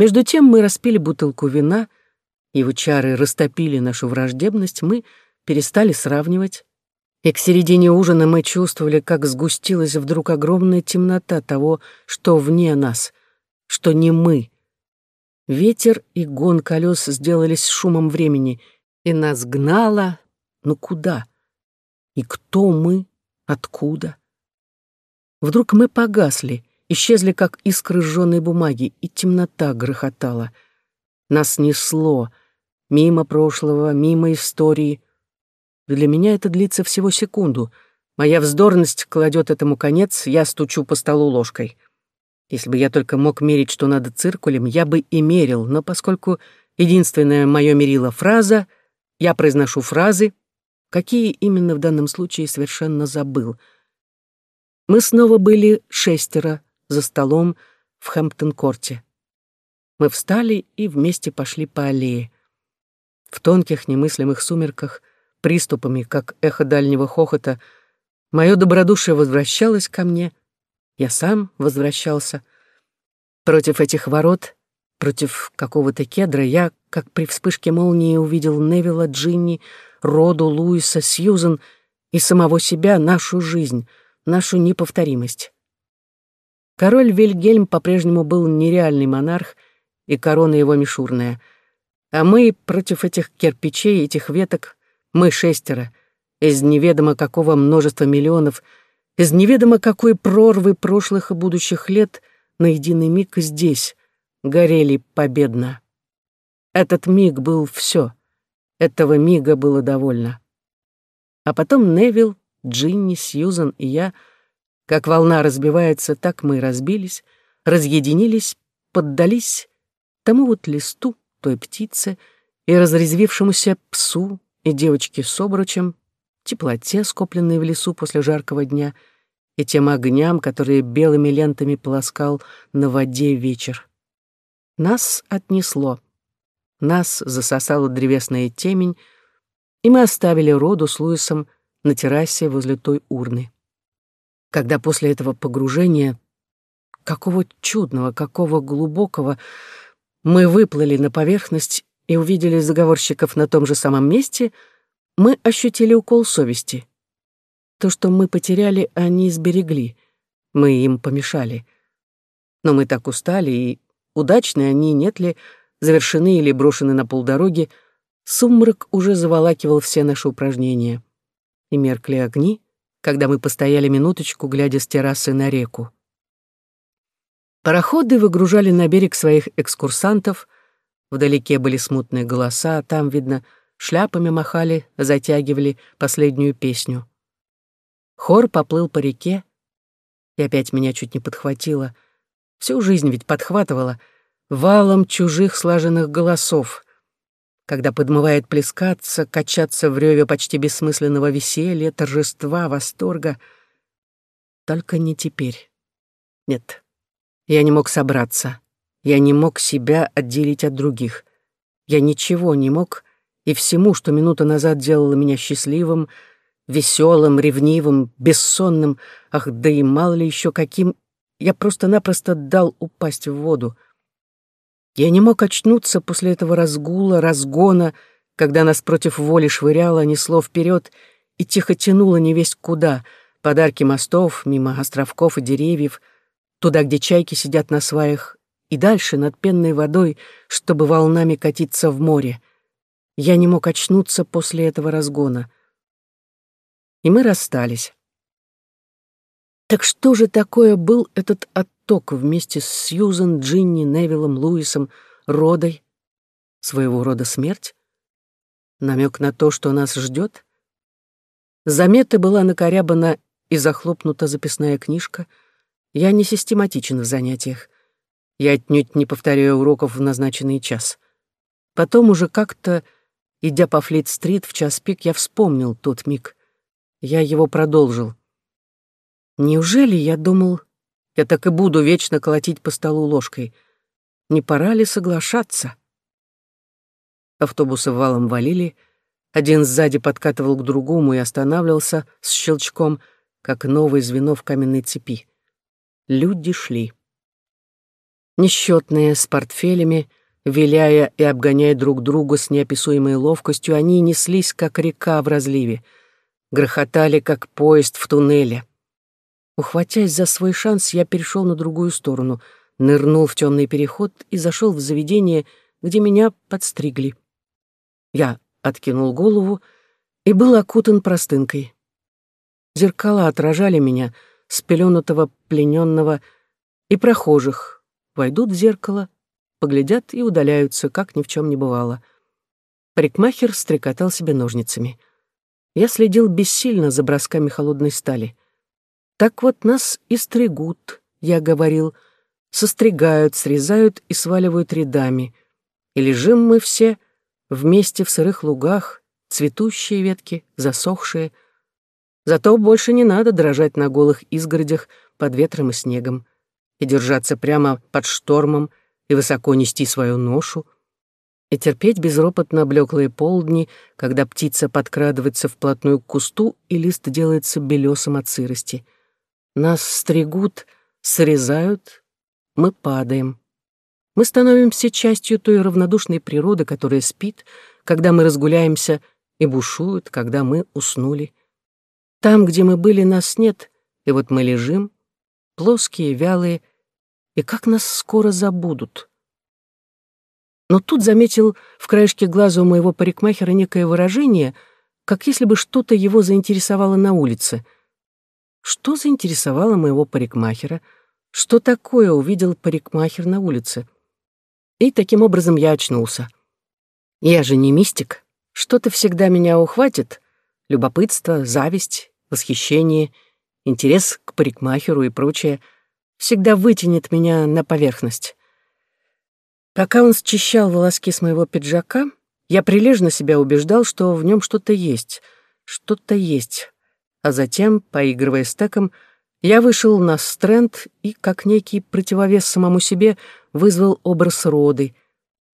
Между тем мы распили бутылку вина, его чары растопили нашу враждебность, мы перестали сравнивать, и к середине ужина мы чувствовали, как сгустилась вдруг огромная темнота того, что вне нас, что не мы. Ветер и гон колес сделались шумом времени, и нас гнало, но куда? И кто мы? Откуда? Вдруг мы погасли, исчезли, как искры сжёной бумаги, и темнота грохотала. Нас несло, мимо прошлого, мимо истории — для меня это длится всего секунду. Моя вздорность кладет этому конец, я стучу по столу ложкой. Если бы я только мог мерить, что надо циркулем, я бы и мерил, но поскольку единственное мое мерило фраза, я произношу фразы, какие именно в данном случае совершенно забыл. Мы снова были шестеро за столом в Хэмптон-корте. Мы встали и вместе пошли по аллее. В тонких немыслимых сумерках приступами, как эхо дальнего хохота, мое добродушие возвращалось ко мне, я сам возвращался. Против этих ворот, против какого-то кедра, я, как при вспышке молнии, увидел Невилла, Джинни, Роду, Луиса, Сьюзен и самого себя, нашу жизнь, нашу неповторимость. Король Вильгельм по-прежнему был нереальный монарх, и корона его мишурная. А мы против этих кирпичей, этих веток, мы шестеро, из неведомо какого множества миллионов, из неведомо какой прорвы прошлых и будущих лет на единый миг здесь горели победно. Этот миг был все. Этого мига было довольно. А потом Невил, Джинни, Сьюзан и я, как волна разбивается, так мы разбились, разъединились, поддались тому вот листу, той птице и разрезвившемуся псу, и девочки с обручем, теплоте, скопленной в лесу после жаркого дня, и тем огням, которые белыми лентами полоскал на воде вечер. Нас отнесло. Нас засосала древесная темень, и мы оставили Роду с Луисом на террасе возле той урны. Когда после этого погружения, какого чудного, какого глубокого, мы выплыли на поверхность и увидели заговорщиков на том же самом месте, мы ощутили укол совести. То, что мы потеряли, они сберегли. Мы им помешали. Но мы так устали, и удачны они, нет ли, завершены или брошены на полдороги, сумрак уже заволакивал все наши упражнения. И меркли огни, когда мы постояли минуточку, глядя с террасы на реку. Пароходы выгружали на берег своих экскурсантов — Вдалеке были смутные голоса, там, видно, шляпами махали, затягивали последнюю песню. Хор поплыл по реке, и опять меня чуть не подхватило. Всю жизнь ведь подхватывала валом чужих слаженных голосов. Когда подмывает плескаться, качаться в рёве почти бессмысленного веселья, торжества, восторга. Только не теперь. Нет, я не мог собраться. Я не мог себя отделить от других. Я ничего не мог, и всему, что минута назад делало меня счастливым, веселым, ревнивым, бессонным, ах, да и мало ли еще каким, я просто-напросто дал упасть в воду. Я не мог очнуться после этого разгула, разгона, когда нас против воли швыряло, несло вперед и тихо тянуло невесть куда, подарки мостов, мимо островков и деревьев, туда, где чайки сидят на сваях и дальше над пенной водой, чтобы волнами катиться в море. Я не мог очнуться после этого разгона. И мы расстались. Так что же такое был этот отток вместе с Сьюзен, Джинни, Невиллом, Луисом, Родой? Своего рода смерть? Намек на то, что нас ждет? Замета была накорябана и захлопнута записная книжка. Я не систематичен в занятиях. Я отнюдь не повторяю уроков в назначенный час. Потом уже как-то, идя по Флит-стрит в час пик, я вспомнил тот миг. Я его продолжил. Неужели я думал, я так и буду вечно колотить по столу ложкой? Не пора ли соглашаться? Автобусы валом валили, один сзади подкатывал к другому и останавливался с щелчком, как новое звено в каменной цепи. Люди шли. Несчетные с портфелями, виляя и обгоняя друг друга с неописуемой ловкостью, они неслись, как река в разливе, грохотали, как поезд в туннеле. Ухватясь за свой шанс, я перешел на другую сторону, нырнул в темный переход и зашел в заведение, где меня подстригли. Я откинул голову и был окутан простынкой. Зеркала отражали меня, спеленутого, плененного, и прохожих. Войдут в зеркало, поглядят и удаляются, как ни в чем не бывало. Парикмахер стрекотал себе ножницами. Я следил бессильно за бросками холодной стали. Так вот нас и стригут, я говорил, состригают, срезают и сваливают рядами. И лежим мы все вместе в сырых лугах, цветущие ветки, засохшие. Зато больше не надо дрожать на голых изгородях под ветром и снегом и держаться прямо под штормом и высоко нести свою ношу, и терпеть безропотно блеклые полдни, когда птица подкрадывается вплотную к кусту и лист делается белесом от сырости. Нас стригут, срезают, мы падаем. Мы становимся частью той равнодушной природы, которая спит, когда мы разгуляемся, и бушует, когда мы уснули. Там, где мы были, нас нет, и вот мы лежим, плоские, вялые, и как нас скоро забудут. Но тут заметил в краешке глаза у моего парикмахера некое выражение, как если бы что-то его заинтересовало на улице. Что заинтересовало моего парикмахера? Что такое увидел парикмахер на улице? И таким образом я очнулся. Я же не мистик. Что-то всегда меня ухватит. Любопытство, зависть, восхищение, интерес к парикмахеру и прочее — всегда вытянет меня на поверхность. Пока он счищал волоски с моего пиджака, я прилежно себя убеждал, что в нем что-то есть, что-то есть. А затем, поигрывая стеком, я вышел на стренд и, как некий противовес самому себе, вызвал образ роды,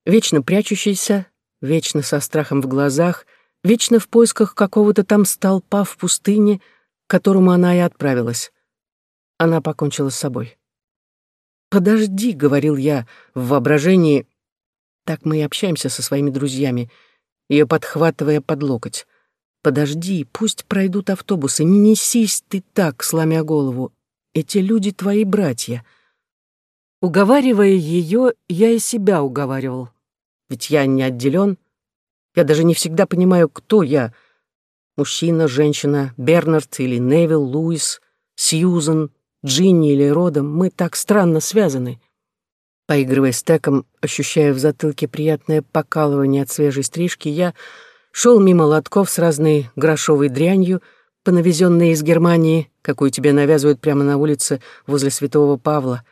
вечно прячущийся, вечно со страхом в глазах, вечно в поисках какого-то там столпа в пустыне, к которому она и отправилась. Она покончила с собой. «Подожди», — говорил я в воображении. Так мы и общаемся со своими друзьями, ее подхватывая под локоть. «Подожди, пусть пройдут автобусы, не несись ты так, сломя голову. Эти люди твои братья». Уговаривая ее, я и себя уговаривал. Ведь я не отделен. Я даже не всегда понимаю, кто я. Мужчина, женщина, Бернард или Невил, Луис, Сьюзен, Джинни или Родом, мы так странно связаны. Поигрывая стеком, ощущая в затылке приятное покалывание от свежей стрижки, я шел мимо лотков с разной грошовой дрянью, понавезенной из Германии, какую тебе навязывают прямо на улице возле Святого Павла.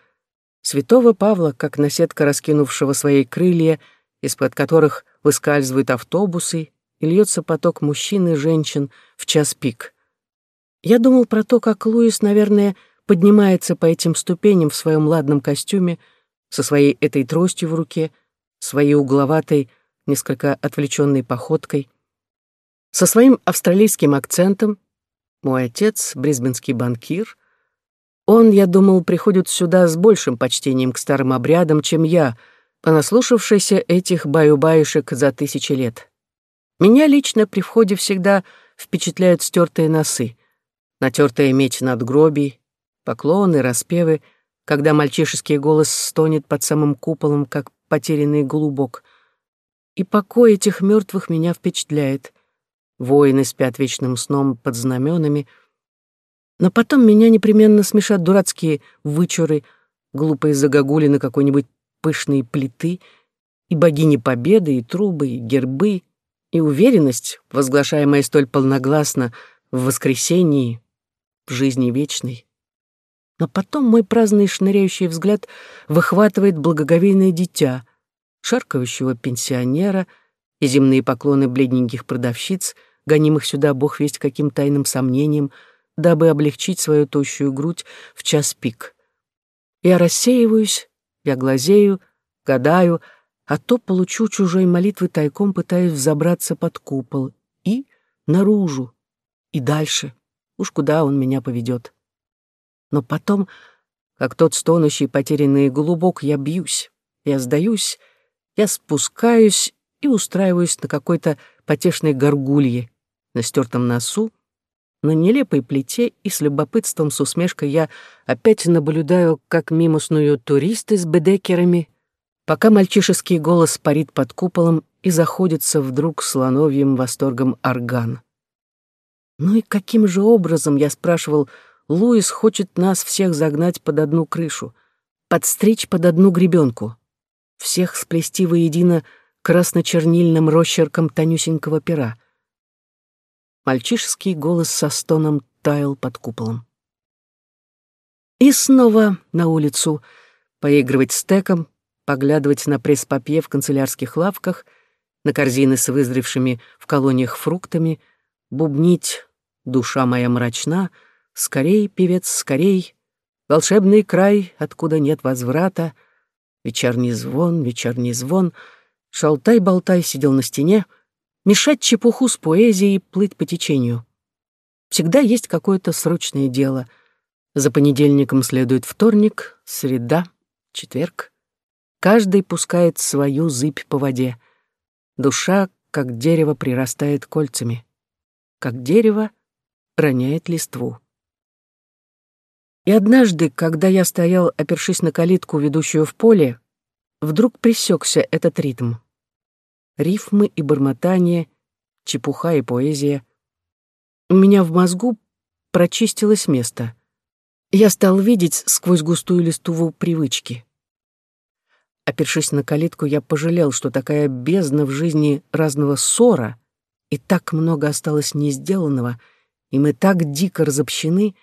Святого Павла, как наседка раскинувшего свои крылья, из-под которых выскальзывают автобусы, и льется поток мужчин и женщин в час пик. Я думал про то, как Луис, наверное, поднимается по этим ступеням в своем ладном костюме, со своей этой тростью в руке, своей угловатой, несколько отвлеченной походкой, со своим австралийским акцентом. Мой отец — брисбенский банкир. Он, я думал, приходит сюда с большим почтением к старым обрядам, чем я, понаслушавшийся этих баю-баюшек за тысячи лет. Меня лично при входе всегда впечатляют стертые носы, натертая медь надгробий, поклоны, распевы, когда мальчишеский голос стонет под самым куполом, как потерянный голубок. И покой этих мертвых меня впечатляет. Воины спят вечным сном под знаменами. Но потом меня непременно смешат дурацкие вычуры, глупые загогулины какой-нибудь пышной плиты, и богини победы, и трубы, и гербы, и уверенность, возглашаемая столь полногласно в воскресении, в жизни вечной. Но потом мой праздный шныряющий взгляд выхватывает благоговейное дитя, шаркающего пенсионера и земные поклоны бледненьких продавщиц, гонимых сюда бог весть каким тайным сомнением, дабы облегчить свою тощую грудь в час пик. Я рассеиваюсь, я глазею, гадаю, а то получу чужой молитвы тайком, пытаясь взобраться под купол. И наружу, и дальше. Уж куда он меня поведет. Но потом, как тот стонущий потерянный голубок, я бьюсь, я сдаюсь, я спускаюсь и устраиваюсь на какой-то потешной горгулье, на стертом носу, на нелепой плите, и с любопытством, с усмешкой я опять наблюдаю, как мимо снуют туристы с бедекерами, пока мальчишеский голос парит под куполом и заходится вдруг слоновьим восторгом орган. Ну и каким же образом, я спрашивал, Луис хочет нас всех загнать под одну крышу, подстричь под одну гребенку, всех сплести воедино красно-чернильным росчерком тонюсенького пера. Мальчишеский голос со стоном таял под куполом. И снова на улицу поигрывать стеком, поглядывать на пресс-папье в канцелярских лавках, на корзины с вызревшими в колониях фруктами — бубнить «Душа моя мрачна», «Скорей, певец, скорей», «Волшебный край, откуда нет возврата», «Вечерний звон, вечерний звон», «Шалтай-болтай» сидел на стене, мешать чепуху с поэзией, плыть по течению. Всегда есть какое-то срочное дело. За понедельником следует вторник, среда, четверг. Каждый пускает свою зыбь по воде. Душа, как дерево, прирастает кольцами как дерево роняет листву. И однажды, когда я стоял, опершись на калитку, ведущую в поле, вдруг пресекся этот ритм. Рифмы и бормотание, чепуха и поэзия. У меня в мозгу прочистилось место. Я стал видеть сквозь густую листву привычки. Опершись на калитку, я пожалел, что такая бездна в жизни разного ссора — и так много осталось не сделанного, и мы так дико разобщены,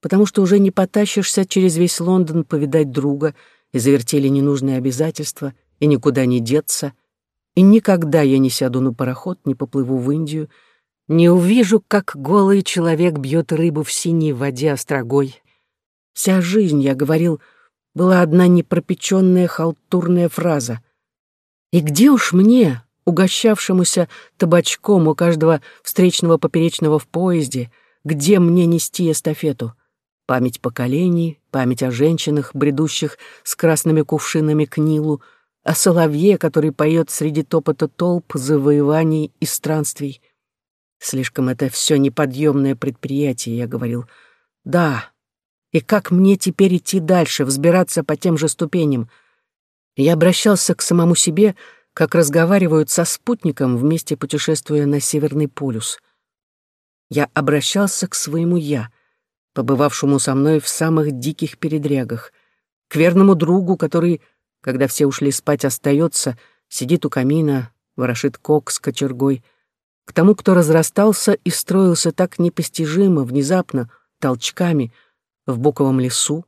потому что уже не потащишься через весь Лондон повидать друга, и завертели ненужные обязательства, и никуда не деться, и никогда я не сяду на пароход, не поплыву в Индию, не увижу, как голый человек бьет рыбу в синей воде острогой. Вся жизнь, я говорил, была одна непропеченная халтурная фраза. И где уж мне, угощавшемуся табачком у каждого встречного поперечного в поезде, где мне нести эстафету. Память поколений, память о женщинах, бредущих с красными кувшинами к Нилу, о соловье, который поет среди топота толп завоеваний и странствий. Слишком это все неподъемное предприятие, я говорил. Да, и как мне теперь идти дальше, взбираться по тем же ступеням? Я обращался к самому себе, как разговаривают со спутником, вместе путешествуя на Северный полюс. Я обращался к своему «я», побывавшему со мной в самых диких передрягах, к верному другу, который, когда все ушли спать, остается, сидит у камина, ворошит кок с кочергой, к тому, кто разрастался и строился так непостижимо, внезапно, толчками, в буковом лесу,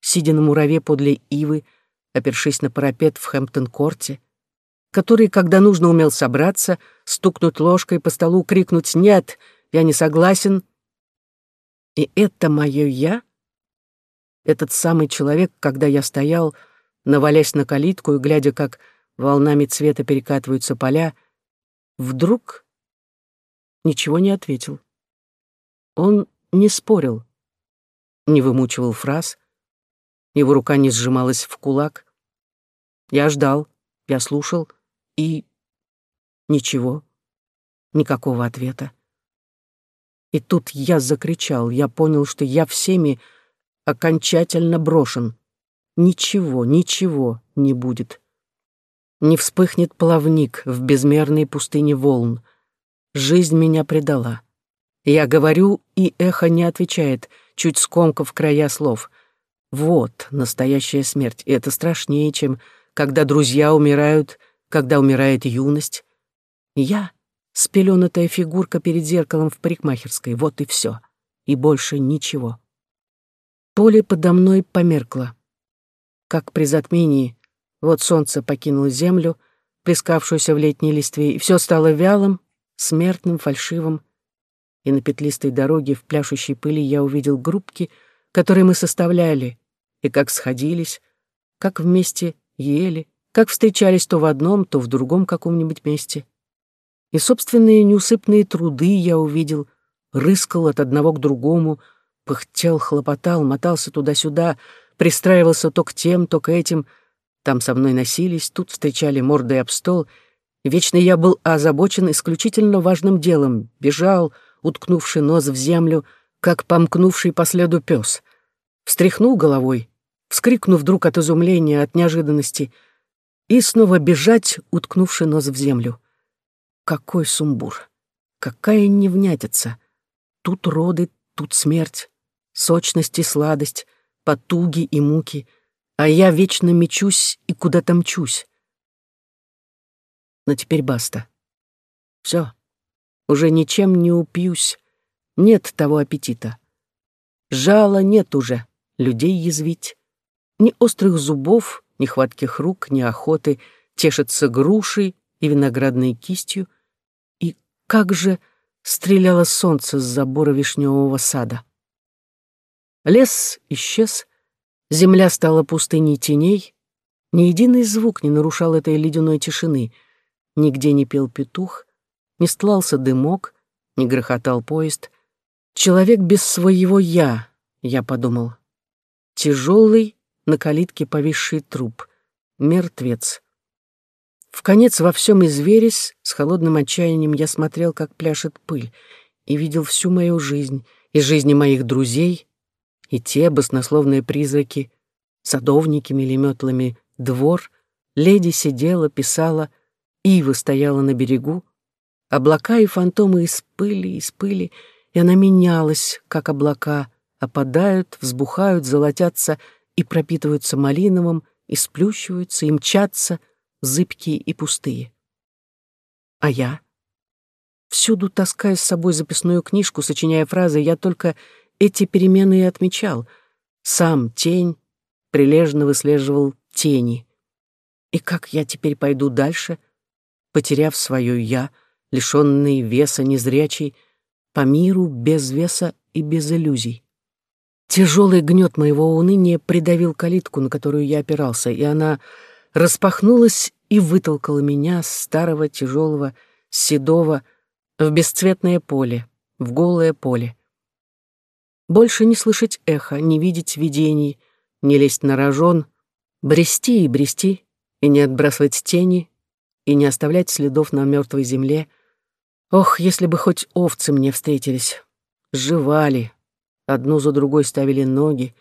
сидя на мураве подле ивы, опершись на парапет в Хэмптон-корте, который, когда нужно, умел собраться, стукнуть ложкой по столу, крикнуть «Нет, я не согласен». И это мое «я», этот самый человек, когда я стоял, навалясь на калитку и глядя, как волнами цвета перекатываются поля, вдруг ничего не ответил. Он не спорил, не вымучивал фраз, его рука не сжималась в кулак. Я ждал, я слушал — и... Ничего. Никакого ответа. И тут я закричал, я понял, что я всеми окончательно брошен. Ничего, ничего не будет. Не вспыхнет плавник в безмерной пустыне волн. Жизнь меня предала. Я говорю, и эхо не отвечает, чуть скомкав края слов. Вот настоящая смерть, и это страшнее, чем когда друзья умирают когда умирает юность. Я — спеленутая фигурка перед зеркалом в парикмахерской, вот и все. И больше ничего. Поле подо мной померкло. Как при затмении, вот солнце покинуло землю, плескавшуюся в летней листве, и все стало вялым, смертным, фальшивым. И на петлистой дороге в пляшущей пыли я увидел группки, которые мы составляли, и как сходились, как вместе ели, как встречались то в одном, то в другом каком-нибудь месте. И собственные неусыпные труды я увидел, рыскал от одного к другому, пыхтел, хлопотал, мотался туда-сюда, пристраивался то к тем, то к этим. Там со мной носились, тут встречали мордой об стол. вечно я был озабочен исключительно важным делом. Бежал, уткнувший нос в землю, как помкнувший по следу пес. Встряхнул головой, вскрикнув вдруг от изумления, от неожиданности, и снова бежать, уткнувший нос в землю. Какой сумбур! Какая невнятица! Тут роды, тут смерть, сочность и сладость, потуги и муки, а я вечно мечусь и куда-то мчусь. Но теперь баста. Все, уже ничем не упьюсь, нет того аппетита. Жала нет уже, людей язвить. Ни острых зубов, ни хватких рук, ни охоты тешиться грушей и виноградной кистью. И как же стреляло солнце с забора вишневого сада. Лес исчез, земля стала пустыней теней, ни единый звук не нарушал этой ледяной тишины, нигде не пел петух, не стлался дымок, не грохотал поезд. Человек без своего «я», я подумал. Тяжелый, на калитке повисший труп, мертвец. В конец во всем изверясь, с холодным отчаянием я смотрел, как пляшет пыль, и видел всю мою жизнь, и жизни моих друзей, и те баснословные призраки, садовниками или метлами двор, леди сидела, писала, ива стояла на берегу, облака и фантомы из пыли, из пыли, и она менялась, как облака, опадают, взбухают, золотятся и пропитываются малиновым, и сплющиваются, и мчатся — зыбкие и пустые. А я? Всюду таская с собой записную книжку, сочиняя фразы, я только эти перемены и отмечал. Сам тень прилежно выслеживал тени. И как я теперь пойду дальше, потеряв свое «я», лишенный веса, незрячий, по миру без веса и без иллюзий? Тяжелый гнет моего уныния придавил калитку, на которую я опирался, и она распахнулась и вытолкала меня, старого, тяжелого, седого, в бесцветное поле, в голое поле. Больше не слышать эхо, не видеть видений, не лезть на рожон, брести и брести, и не отбрасывать тени, и не оставлять следов на мертвой земле. Ох, если бы хоть овцы мне встретились, жевали, одну за другой ставили ноги,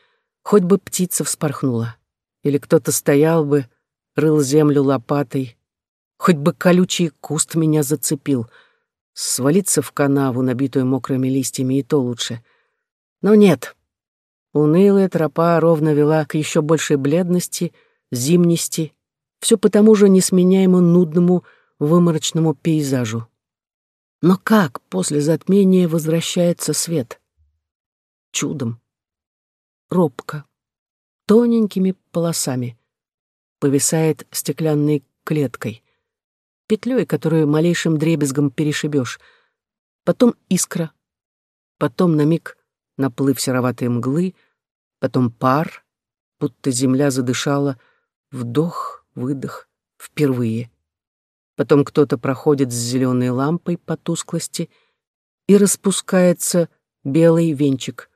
хоть бы птица вспорхнула, или кто-то стоял бы, рыл землю лопатой. Хоть бы колючий куст меня зацепил. Свалиться в канаву, набитую мокрыми листьями, и то лучше. Но нет. Унылая тропа ровно вела к еще большей бледности, зимности, все по тому же несменяемо нудному выморочному пейзажу. Но как после затмения возвращается свет? Чудом. Робко. Тоненькими полосами повисает стеклянной клеткой, петлей, которую малейшим дребезгом перешибешь. Потом искра, потом на миг наплыв сероватой мглы, потом пар, будто земля задышала, вдох, выдох, впервые. Потом кто-то проходит с зеленой лампой по тусклости, и распускается белый венчик.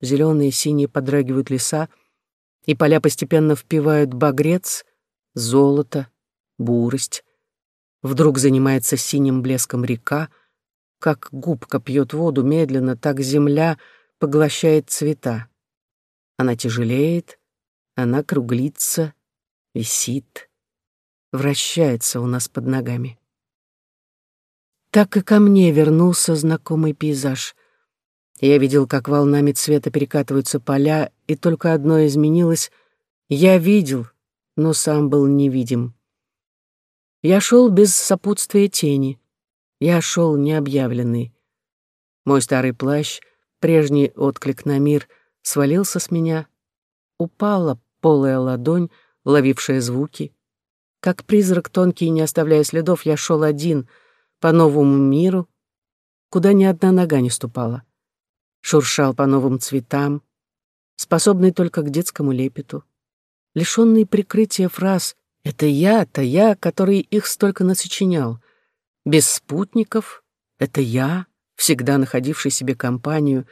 Зеленые и синие подрагивают леса, и поля постепенно впивают багрец, золото, бурость. Вдруг занимается синим блеском река, как губка пьет воду медленно, так земля поглощает цвета. Она тяжелеет, она круглится, висит, вращается у нас под ногами. Так и ко мне вернулся знакомый пейзаж. Я видел, как волнами цвета перекатываются поля, и только одно изменилось. Я видел, но сам был невидим. Я шел без сопутствия тени. Я шел необъявленный. Мой старый плащ, прежний отклик на мир, свалился с меня. Упала полая ладонь, ловившая звуки. Как призрак тонкий, не оставляя следов, я шел один по новому миру, куда ни одна нога не ступала шуршал по новым цветам, способный только к детскому лепету, лишенный прикрытия фраз «это я, это я», который их столько насочинял, без спутников «это я», всегда находивший себе компанию,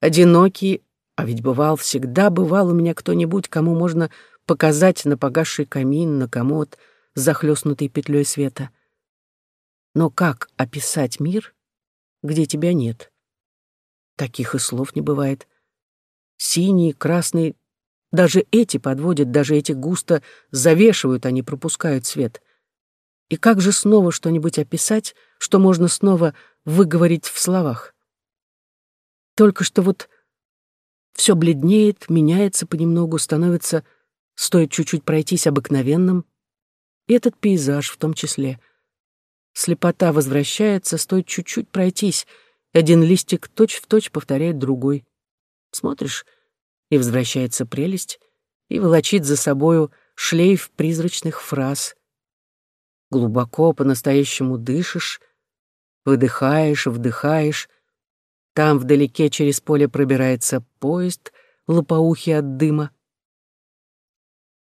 одинокий, А ведь бывал, всегда бывал у меня кто-нибудь, кому можно показать на погасший камин, на комод, захлестнутый петлей света. Но как описать мир, где тебя нет? Таких и слов не бывает. Синий, красный, даже эти подводят, даже эти густо завешивают, они пропускают свет. И как же снова что-нибудь описать, что можно снова выговорить в словах? Только что вот все бледнеет, меняется понемногу, становится, стоит чуть-чуть пройтись обыкновенным. И этот пейзаж в том числе. Слепота возвращается, стоит чуть-чуть пройтись, один листик точь-в-точь точь повторяет другой. Смотришь, и возвращается прелесть, и волочит за собою шлейф призрачных фраз. Глубоко по-настоящему дышишь, выдыхаешь, вдыхаешь, там вдалеке через поле пробирается поезд, лопоухий от дыма.